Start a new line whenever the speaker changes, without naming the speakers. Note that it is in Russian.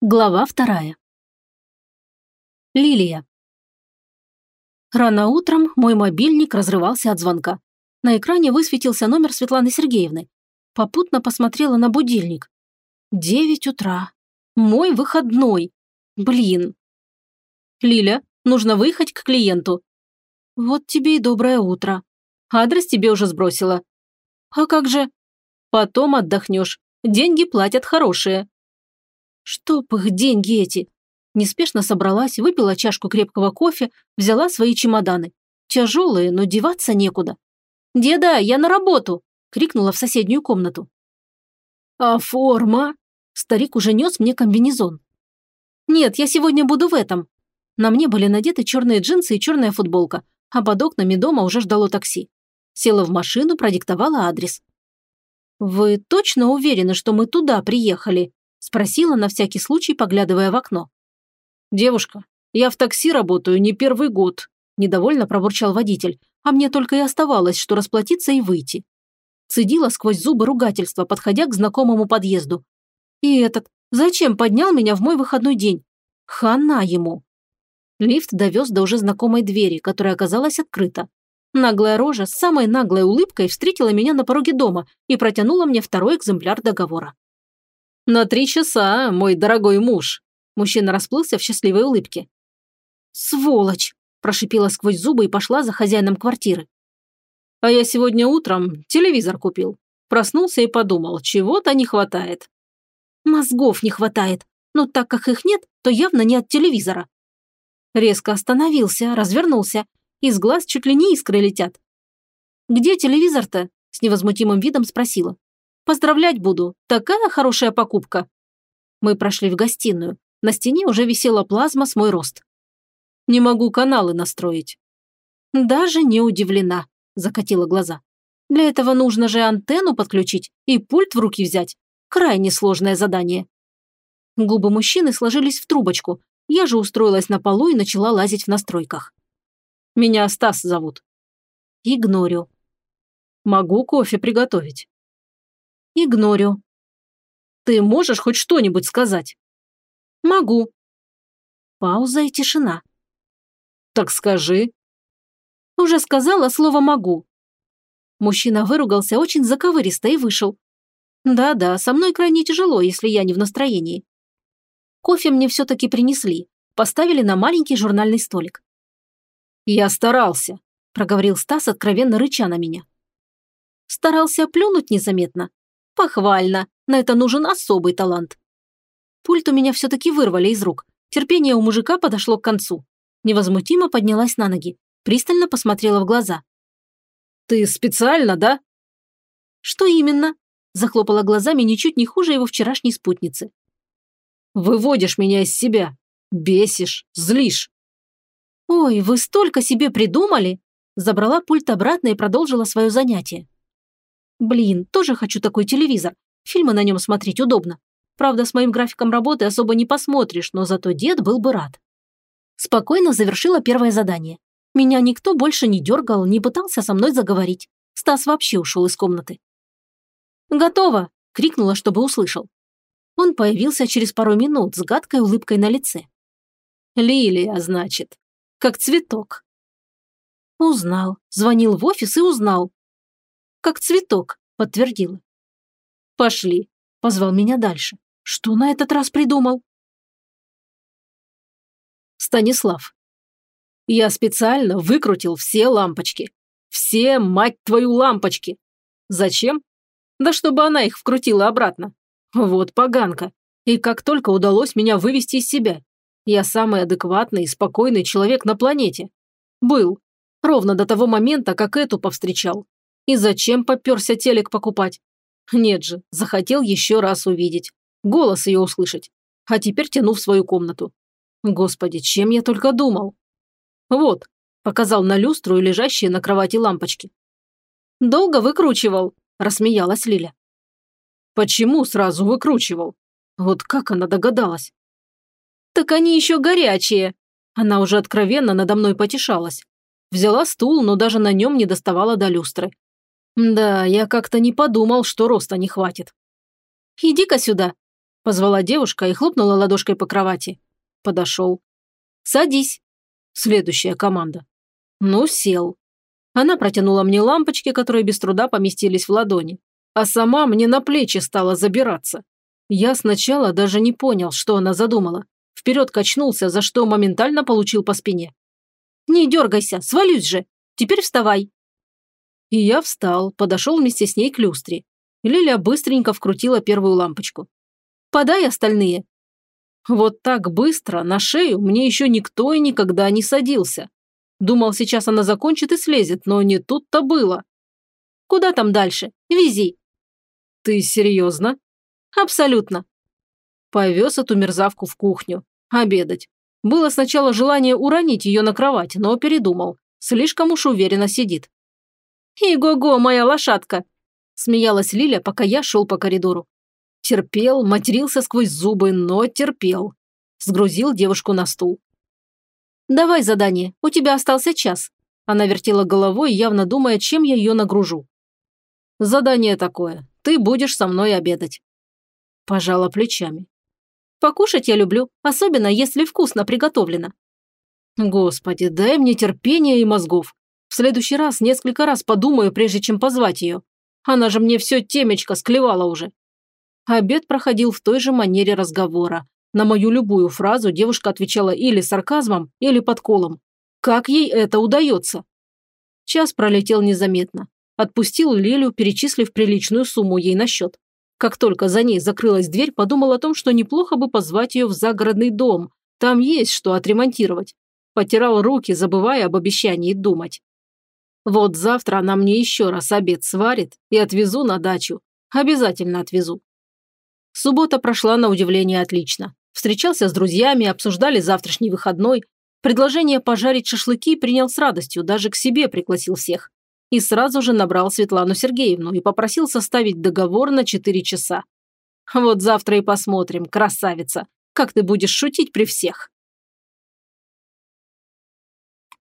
Глава вторая. Лилия. Рано утром мой мобильник разрывался от звонка. На экране высветился номер Светланы Сергеевны. Попутно посмотрела на будильник. Девять утра. Мой выходной. Блин. Лиля, нужно выехать к клиенту. Вот тебе и доброе утро. Адрес тебе уже сбросила. А как же? Потом отдохнешь. Деньги платят хорошие. Чтоб их деньги эти! Неспешно собралась, выпила чашку крепкого кофе, взяла свои чемоданы. Тяжелые, но деваться некуда. «Деда, я на работу!» – крикнула в соседнюю комнату. «А форма?» Старик уже нес мне комбинезон. «Нет, я сегодня буду в этом». На мне были надеты черные джинсы и черная футболка, а под окнами дома уже ждало такси. Села в машину, продиктовала адрес. «Вы точно уверены, что мы туда приехали?» Спросила на всякий случай, поглядывая в окно. «Девушка, я в такси работаю не первый год», – недовольно пробурчал водитель, а мне только и оставалось, что расплатиться и выйти. Цедила сквозь зубы ругательства, подходя к знакомому подъезду. И этот, зачем поднял меня в мой выходной день? Хана ему. Лифт довез до уже знакомой двери, которая оказалась открыта. Наглая рожа с самой наглой улыбкой встретила меня на пороге дома и протянула мне второй экземпляр договора. «На три часа, мой дорогой муж!» Мужчина расплылся в счастливой улыбке. «Сволочь!» – прошипела сквозь зубы и пошла за хозяином квартиры. «А я сегодня утром телевизор купил. Проснулся и подумал, чего-то не хватает». «Мозгов не хватает, но так как их нет, то явно не от телевизора». Резко остановился, развернулся. Из глаз чуть ли не искры летят. «Где телевизор-то?» – с невозмутимым видом спросила. Поздравлять буду. Такая хорошая покупка. Мы прошли в гостиную. На стене уже висела плазма с мой рост. Не могу каналы настроить. Даже не удивлена, закатила глаза. Для этого нужно же антенну подключить и пульт в руки взять. Крайне сложное задание. Губы мужчины сложились в трубочку. Я же устроилась на полу и начала лазить в настройках. Меня Стас зовут. Игнорю. Могу кофе приготовить. Игнорю. Ты можешь хоть что-нибудь сказать? Могу. Пауза и тишина. Так скажи. Уже сказала слово «могу». Мужчина выругался очень заковыристо и вышел. Да-да, со мной крайне тяжело, если я не в настроении. Кофе мне все-таки принесли, поставили на маленький журнальный столик. «Я старался», – проговорил Стас, откровенно рыча на меня. Старался плюнуть незаметно. Похвально. На это нужен особый талант. Пульт у меня все-таки вырвали из рук. Терпение у мужика подошло к концу. Невозмутимо поднялась на ноги. Пристально посмотрела в глаза. «Ты специально, да?» «Что именно?» Захлопала глазами ничуть не хуже его вчерашней спутницы. «Выводишь меня из себя. Бесишь, злишь». «Ой, вы столько себе придумали!» Забрала пульт обратно и продолжила свое занятие. Блин, тоже хочу такой телевизор. Фильмы на нем смотреть удобно. Правда, с моим графиком работы особо не посмотришь, но зато дед был бы рад. Спокойно завершила первое задание. Меня никто больше не дергал, не пытался со мной заговорить. Стас вообще ушел из комнаты. «Готово!» – крикнула, чтобы услышал. Он появился через пару минут с гадкой улыбкой на лице. «Лилия, значит. Как цветок». Узнал. Звонил в офис и узнал как цветок», – подтвердила. «Пошли», – позвал меня дальше. «Что на этот раз придумал?» Станислав. Я специально выкрутил все лампочки. Все, мать твою, лампочки. Зачем? Да чтобы она их вкрутила обратно. Вот поганка. И как только удалось меня вывести из себя. Я самый адекватный и спокойный человек на планете. Был. Ровно до того момента, как эту повстречал. И зачем попёрся телек покупать? Нет же, захотел еще раз увидеть. Голос ее услышать. А теперь тяну в свою комнату. Господи, чем я только думал. Вот, показал на люстру и лежащие на кровати лампочки. Долго выкручивал, рассмеялась Лиля. Почему сразу выкручивал? Вот как она догадалась? Так они еще горячие. Она уже откровенно надо мной потешалась. Взяла стул, но даже на нем не доставала до люстры. Да, я как-то не подумал, что роста не хватит. Иди-ка сюда. Позвала девушка и хлопнула ладошкой по кровати. Подошел. «Садись». Следующая команда. Ну, сел. Она протянула мне лампочки, которые без труда поместились в ладони. А сама мне на плечи стала забираться. Я сначала даже не понял, что она задумала. Вперед качнулся, за что моментально получил по спине. «Не дергайся, свалюсь же! Теперь вставай!» И я встал, подошел вместе с ней к люстре. Лиля быстренько вкрутила первую лампочку. «Подай остальные». Вот так быстро на шею мне еще никто и никогда не садился. Думал, сейчас она закончит и слезет, но не тут-то было. «Куда там дальше? Вези». «Ты серьезно?» «Абсолютно». Повез эту мерзавку в кухню. Обедать. Было сначала желание уронить ее на кровать, но передумал. Слишком уж уверенно сидит. «И-го-го, моя лошадка!» Смеялась Лиля, пока я шел по коридору. Терпел, матерился сквозь зубы, но терпел. Сгрузил девушку на стул. «Давай задание, у тебя остался час». Она вертела головой, явно думая, чем я ее нагружу. «Задание такое. Ты будешь со мной обедать». Пожала плечами. «Покушать я люблю, особенно если вкусно приготовлено». «Господи, дай мне терпения и мозгов. В следующий раз несколько раз подумаю, прежде чем позвать ее. Она же мне все темечко склевала уже». Обед проходил в той же манере разговора, на мою любую фразу девушка отвечала или сарказмом, или подколом. Как ей это удается? Час пролетел незаметно. Отпустил Лилю, перечислив приличную сумму ей на счет. Как только за ней закрылась дверь, подумал о том, что неплохо бы позвать ее в загородный дом. Там есть что отремонтировать. Потирал руки, забывая об обещании думать. Вот завтра она мне еще раз обед сварит и отвезу на дачу. Обязательно отвезу. Суббота прошла на удивление отлично. Встречался с друзьями, обсуждали завтрашний выходной. Предложение пожарить шашлыки принял с радостью, даже к себе пригласил всех. И сразу же набрал Светлану Сергеевну и попросил составить договор на 4 часа. Вот завтра и посмотрим, красавица, как ты будешь шутить при всех.